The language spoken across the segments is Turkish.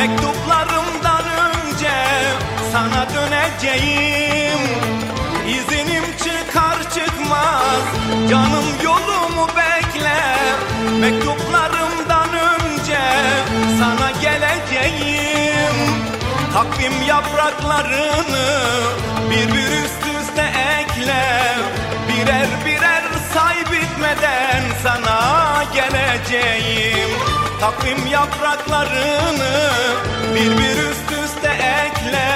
Mektuplarımdan önce sana döneceğim. İzinim çıkar çıkmaz canım yolumu ben Takvim yapraklarını bir bir üst üste ekle. Birer birer say bitmeden sana geleceğim. Takvim yapraklarını bir bir üst üste ekle.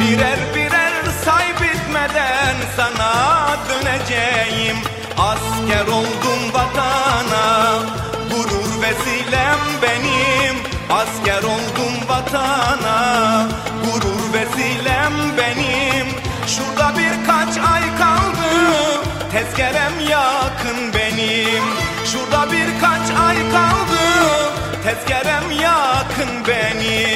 Birer birer say bitmeden sana döneceğim. Asker oldum vatana gurur vesilem benim. Asker yakın benim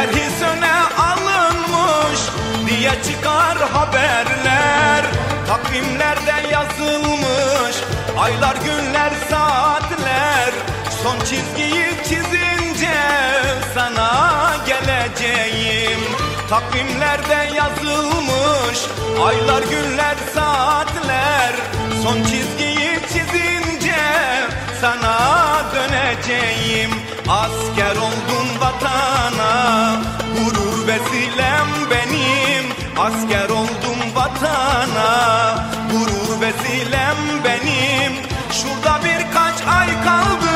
Terhisyone alınmış diye çıkar haberler. Takvimlerde yazılmış aylar günler saatler. Son çizgiyi çizince sana geleceğim. Takvimlerde yazılmış aylar günler saatler. Son çizgiyi çizince sana döneceğim. Asker oldum vesilem benim. Asker oldum vatana gurur vesilem benim. Şurada birkaç ay kaldı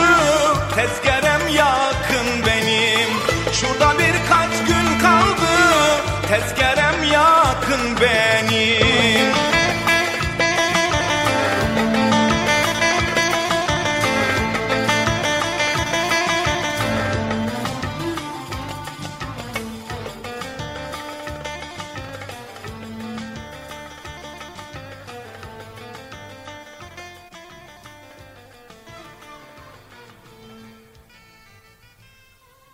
tezkerem yakın benim. Şurada birkaç gün kaldı tezkerem